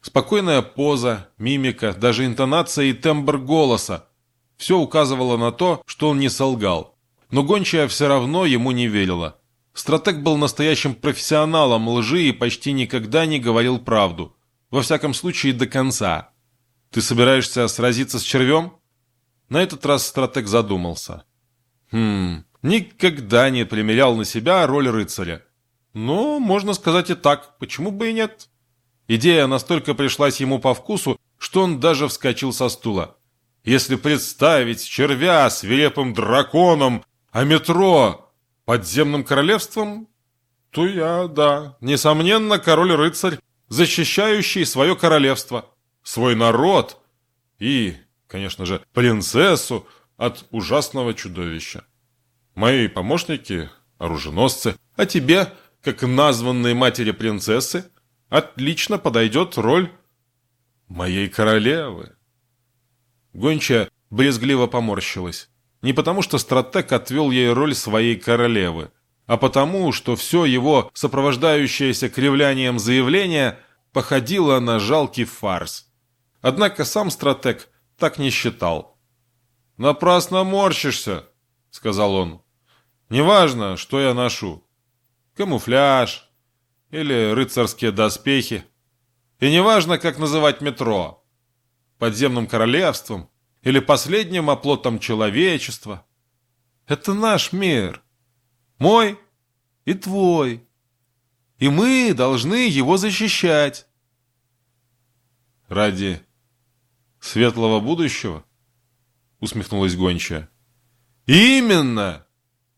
Спокойная поза, мимика, даже интонация и тембр голоса – все указывало на то, что он не солгал. Но гончая все равно ему не верила. Стратег был настоящим профессионалом лжи и почти никогда не говорил правду. Во всяком случае, до конца. «Ты собираешься сразиться с червем?» На этот раз стратег задумался. «Хм, никогда не примерял на себя роль рыцаря. Но, можно сказать и так, почему бы и нет?» Идея настолько пришлась ему по вкусу, что он даже вскочил со стула. Если представить червя свирепым драконом, а метро подземным королевством, то я, да, несомненно, король-рыцарь, защищающий свое королевство, свой народ и, конечно же, принцессу от ужасного чудовища. Мои помощники – оруженосцы, а тебе, как названные матери принцессы, отлично подойдет роль моей королевы. Гончая брезгливо поморщилась. Не потому, что стратег отвел ей роль своей королевы, а потому, что все его сопровождающееся кривлянием заявление походило на жалкий фарс. Однако сам стратег так не считал. «Напрасно морщишься», — сказал он. «Неважно, что я ношу. Камуфляж, или рыцарские доспехи. И неважно, как называть метро. Подземным королевством или последним оплотом человечества. Это наш мир. Мой и твой. И мы должны его защищать. Ради светлого будущего? Усмехнулась гончая. Именно!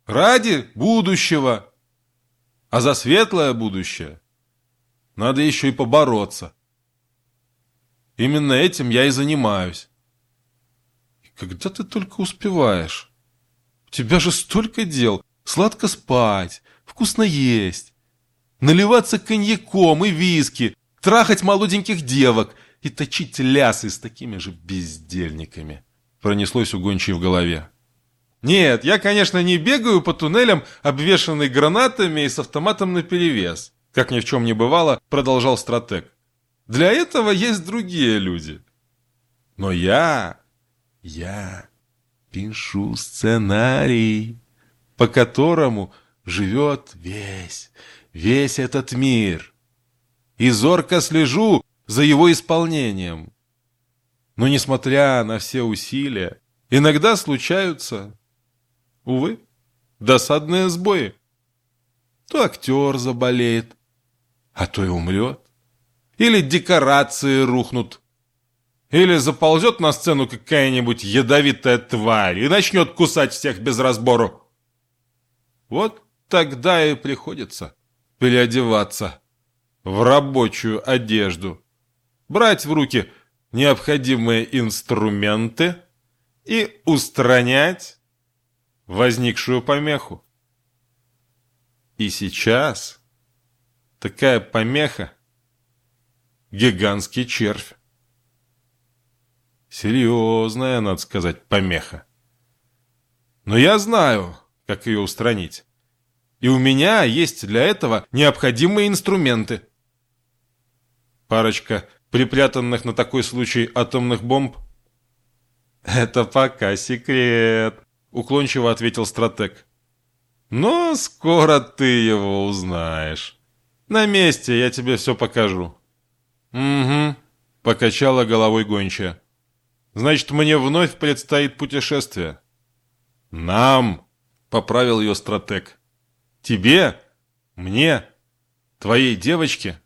Ради будущего! А за светлое будущее надо еще и побороться. Именно этим я и занимаюсь. Когда ты только успеваешь? У тебя же столько дел. Сладко спать, вкусно есть, наливаться коньяком и виски, трахать молоденьких девок и точить лясы с такими же бездельниками. Пронеслось у гончей в голове. Нет, я, конечно, не бегаю по туннелям, обвешанный гранатами и с автоматом наперевес. Как ни в чем не бывало, продолжал стратег. Для этого есть другие люди. Но я, я пишу сценарий, по которому живет весь, весь этот мир. И зорко слежу за его исполнением. Но несмотря на все усилия, иногда случаются Увы, досадные сбои. То актер заболеет, а то и умрет. Или декорации рухнут. Или заползет на сцену какая-нибудь ядовитая тварь и начнет кусать всех без разбору. Вот тогда и приходится переодеваться в рабочую одежду, брать в руки необходимые инструменты и устранять возникшую помеху. И сейчас такая помеха – гигантский червь. Серьезная, надо сказать, помеха. Но я знаю, как ее устранить. И у меня есть для этого необходимые инструменты. Парочка припрятанных на такой случай атомных бомб? Это пока секрет, уклончиво ответил стратег. Но скоро ты его узнаешь. На месте я тебе все покажу. Угу, покачала головой гончая. Значит, мне вновь предстоит путешествие. Нам, поправил ее стратег. Тебе, мне, твоей девочке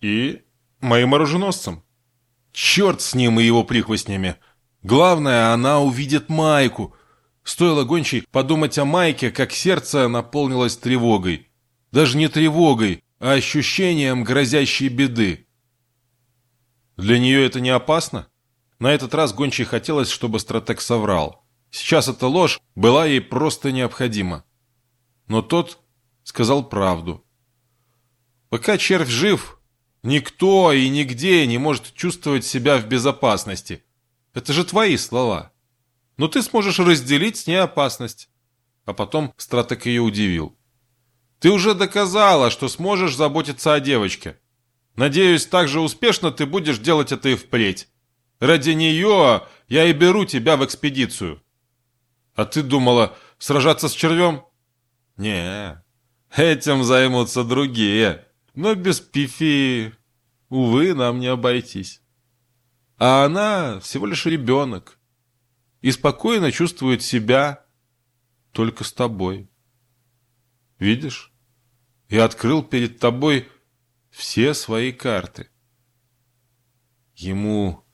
и моим оруженосцам. Черт с ним и его прихвостнями. Главное, она увидит Майку. Стоило гончей подумать о Майке, как сердце наполнилось тревогой. Даже не тревогой, а ощущением грозящей беды. Для нее это не опасно? На этот раз гончей хотелось, чтобы стратег соврал. Сейчас эта ложь была ей просто необходима. Но тот сказал правду. Пока червь жив, никто и нигде не может чувствовать себя в безопасности. Это же твои слова. Но ты сможешь разделить с ней опасность. А потом стратег ее удивил. Ты уже доказала, что сможешь заботиться о девочке. Надеюсь, так же успешно ты будешь делать это и впредь. Ради нее я и беру тебя в экспедицию. А ты думала сражаться с червем? Не, этим займутся другие. Но без Пифи, увы, нам не обойтись. А она всего лишь ребенок. И спокойно чувствует себя только с тобой. Видишь? И открыл перед тобой все свои карты. Ему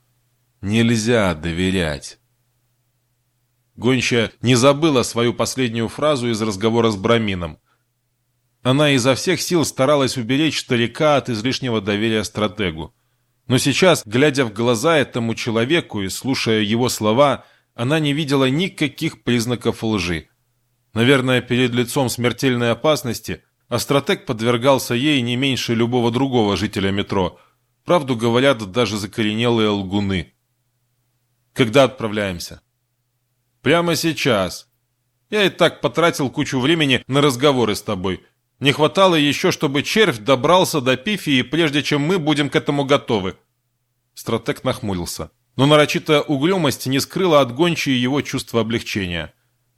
нельзя доверять. Гонча не забыла свою последнюю фразу из разговора с Брамином. Она изо всех сил старалась уберечь старика от излишнего доверия стратегу. Но сейчас, глядя в глаза этому человеку и слушая его слова, она не видела никаких признаков лжи. Наверное, перед лицом смертельной опасности Астратег подвергался ей не меньше любого другого жителя метро. Правду говорят даже закоренелые лгуны. Когда отправляемся? Прямо сейчас. Я и так потратил кучу времени на разговоры с тобой. Не хватало еще, чтобы червь добрался до Пифии, прежде чем мы будем к этому готовы. Стратег нахмурился. Но нарочитая угрюмость не скрыла от гончей его чувство облегчения.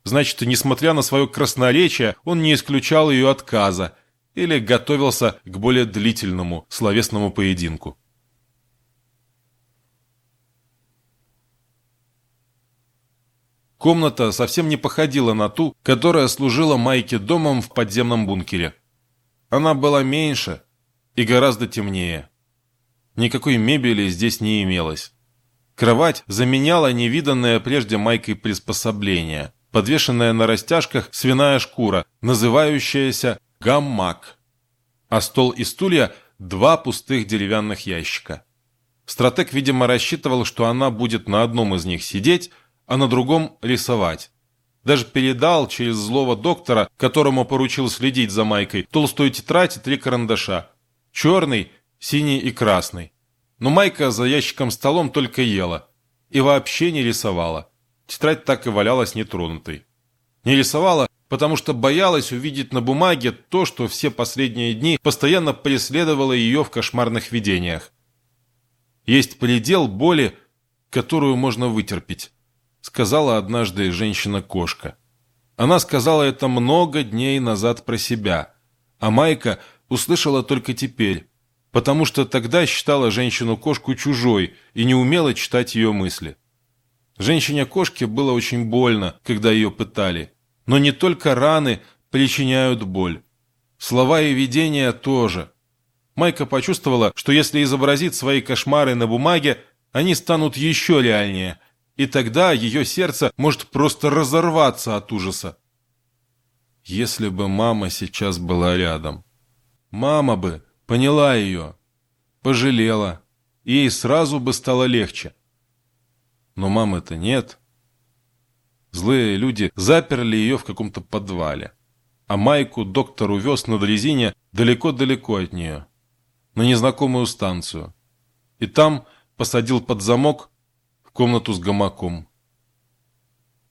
Значит, несмотря на свое красноречие, он не исключал ее отказа или готовился к более длительному словесному поединку. Комната совсем не походила на ту, которая служила Майке домом в подземном бункере. Она была меньше и гораздо темнее. Никакой мебели здесь не имелось. Кровать заменяла невиданное прежде Майкой приспособление, подвешенная на растяжках свиная шкура, называющаяся гаммак. А стол и стулья – два пустых деревянных ящика. Стратег, видимо, рассчитывал, что она будет на одном из них сидеть – а на другом рисовать. Даже передал через злого доктора, которому поручил следить за Майкой, толстую тетрадь и три карандаша. Черный, синий и красный. Но Майка за ящиком столом только ела. И вообще не рисовала. Тетрадь так и валялась нетронутой. Не рисовала, потому что боялась увидеть на бумаге то, что все последние дни постоянно преследовало ее в кошмарных видениях. Есть предел боли, которую можно вытерпеть сказала однажды женщина-кошка. Она сказала это много дней назад про себя, а Майка услышала только теперь, потому что тогда считала женщину-кошку чужой и не умела читать ее мысли. Женщине-кошке было очень больно, когда ее пытали. Но не только раны причиняют боль. Слова и видения тоже. Майка почувствовала, что если изобразить свои кошмары на бумаге, они станут еще реальнее – и тогда ее сердце может просто разорваться от ужаса. Если бы мама сейчас была рядом. Мама бы поняла ее, пожалела, и ей сразу бы стало легче. Но мамы-то нет. Злые люди заперли ее в каком-то подвале, а Майку доктор увез на дрезине далеко-далеко от нее, на незнакомую станцию, и там посадил под замок комнату с гамаком.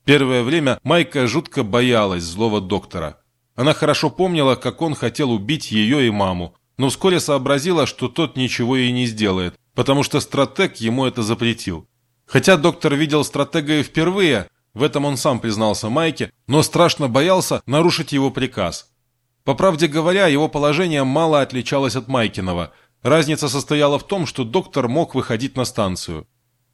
Первое время Майка жутко боялась злого доктора. Она хорошо помнила, как он хотел убить ее и маму, но вскоре сообразила, что тот ничего ей не сделает, потому что стратег ему это запретил. Хотя доктор видел стратега и впервые, в этом он сам признался Майке, но страшно боялся нарушить его приказ. По правде говоря, его положение мало отличалось от Майкиного. Разница состояла в том, что доктор мог выходить на станцию.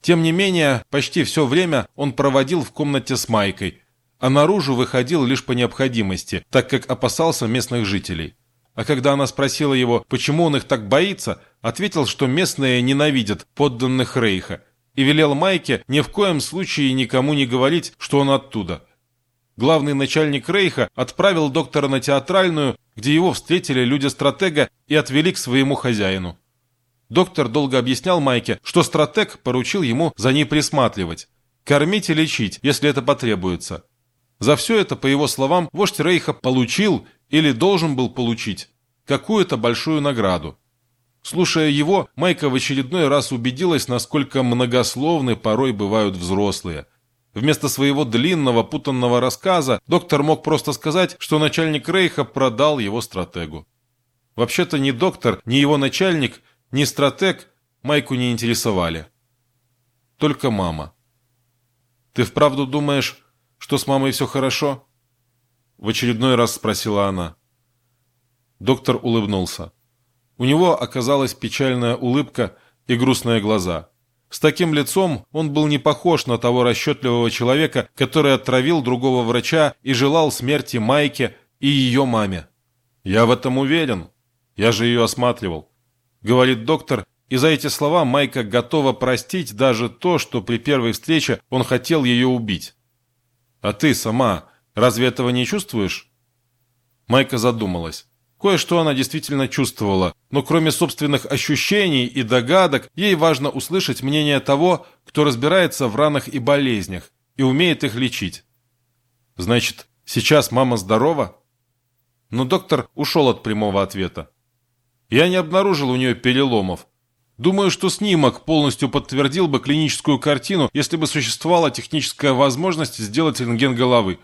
Тем не менее, почти все время он проводил в комнате с Майкой, а наружу выходил лишь по необходимости, так как опасался местных жителей. А когда она спросила его, почему он их так боится, ответил, что местные ненавидят подданных Рейха, и велел Майке ни в коем случае никому не говорить, что он оттуда. Главный начальник Рейха отправил доктора на театральную, где его встретили люди-стратега и отвели к своему хозяину. Доктор долго объяснял Майке, что стратег поручил ему за ней присматривать, кормить и лечить, если это потребуется. За все это, по его словам, вождь Рейха получил или должен был получить какую-то большую награду. Слушая его, Майка в очередной раз убедилась, насколько многословны порой бывают взрослые. Вместо своего длинного, путанного рассказа доктор мог просто сказать, что начальник Рейха продал его стратегу. Вообще-то ни доктор, ни его начальник – ни стратег Майку не интересовали. Только мама. «Ты вправду думаешь, что с мамой все хорошо?» В очередной раз спросила она. Доктор улыбнулся. У него оказалась печальная улыбка и грустные глаза. С таким лицом он был не похож на того расчетливого человека, который отравил другого врача и желал смерти Майке и ее маме. «Я в этом уверен. Я же ее осматривал говорит доктор, и за эти слова Майка готова простить даже то, что при первой встрече он хотел ее убить. А ты сама разве этого не чувствуешь? Майка задумалась. Кое-что она действительно чувствовала, но кроме собственных ощущений и догадок, ей важно услышать мнение того, кто разбирается в ранах и болезнях и умеет их лечить. Значит, сейчас мама здорова? Но доктор ушел от прямого ответа. Я не обнаружил у нее переломов. Думаю, что снимок полностью подтвердил бы клиническую картину, если бы существовала техническая возможность сделать рентген головы.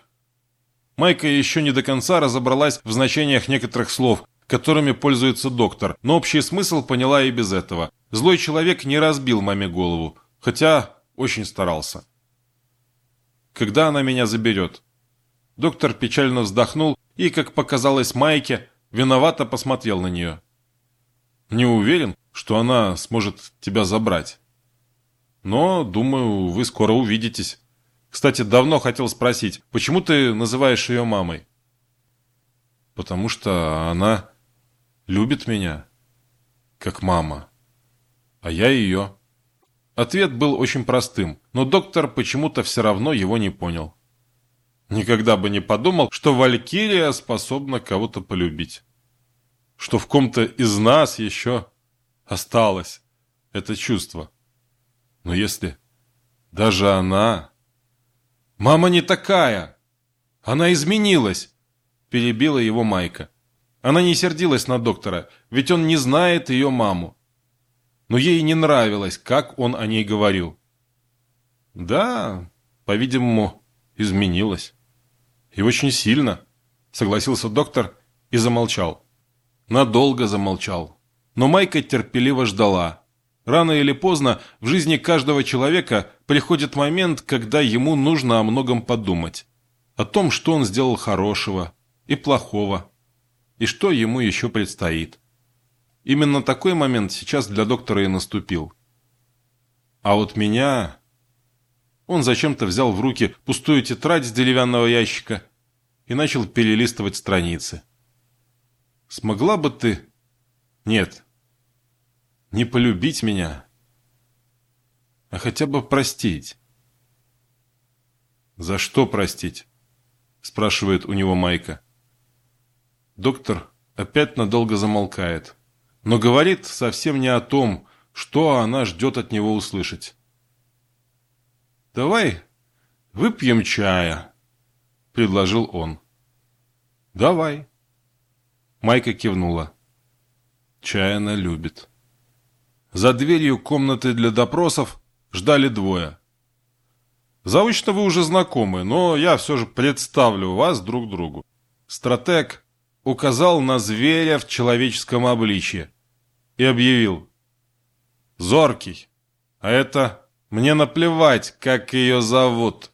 Майка еще не до конца разобралась в значениях некоторых слов, которыми пользуется доктор, но общий смысл поняла и без этого. Злой человек не разбил маме голову, хотя очень старался. Когда она меня заберет? Доктор печально вздохнул и, как показалось Майке, виновато посмотрел на нее. Не уверен, что она сможет тебя забрать. Но, думаю, вы скоро увидитесь. Кстати, давно хотел спросить, почему ты называешь ее мамой? Потому что она любит меня, как мама, а я ее. Ответ был очень простым, но доктор почему-то все равно его не понял. Никогда бы не подумал, что Валькирия способна кого-то полюбить что в ком-то из нас еще осталось это чувство. Но если даже она... «Мама не такая! Она изменилась!» – перебила его Майка. Она не сердилась на доктора, ведь он не знает ее маму. Но ей не нравилось, как он о ней говорил. «Да, по-видимому, изменилась. И очень сильно», – согласился доктор и замолчал надолго замолчал. Но Майка терпеливо ждала. Рано или поздно в жизни каждого человека приходит момент, когда ему нужно о многом подумать. О том, что он сделал хорошего и плохого, и что ему еще предстоит. Именно такой момент сейчас для доктора и наступил. А вот меня... Он зачем-то взял в руки пустую тетрадь с деревянного ящика и начал перелистывать страницы. Смогла бы ты... Нет. Не полюбить меня, а хотя бы простить. «За что простить?» – спрашивает у него Майка. Доктор Опять надолго замолкает. Но говорит совсем не о том, что она ждет от него услышать. «Давай выпьем чая», — предложил он. «Давай». Майка кивнула. Чай она любит. За дверью комнаты для допросов ждали двое. Заочно вы уже знакомы, но я все же представлю вас друг другу. Стратег указал на зверя в человеческом обличье и объявил. «Зоркий, а это мне наплевать, как ее зовут».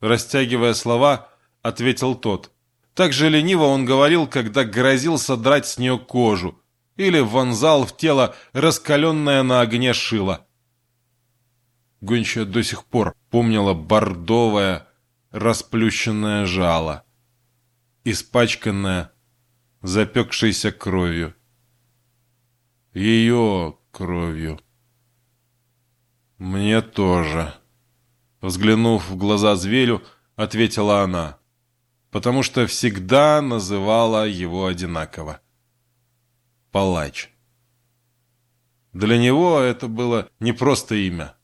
Растягивая слова, ответил тот. Так же лениво он говорил, когда грозился драть с нее кожу или вонзал в тело раскаленное на огне шило. Гончая до сих пор помнила бордовое, расплющенное жало, испачканное, запекшейся кровью. Ее кровью. «Мне тоже», — взглянув в глаза зверю, ответила она, потому что всегда называла его одинаково. Палач. Для него это было не просто имя.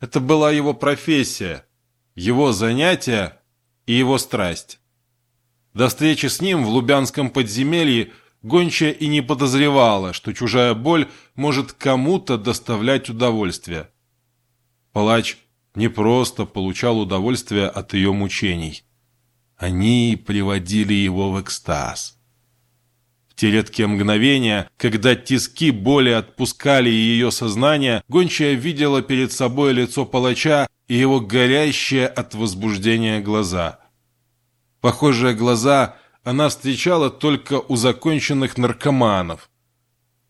Это была его профессия, его занятие и его страсть. До встречи с ним в Лубянском подземелье гончая и не подозревала, что чужая боль может кому-то доставлять удовольствие. Палач не просто получал удовольствие от ее мучений. Они приводили его в экстаз те редкие мгновения, когда тиски боли отпускали ее сознание, гончая видела перед собой лицо палача и его горящие от возбуждения глаза. Похожие глаза она встречала только у законченных наркоманов.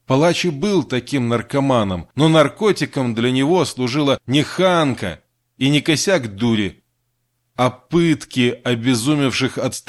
Палач и был таким наркоманом, но наркотиком для него служила не ханка и не косяк дури, а пытки обезумевших от страдания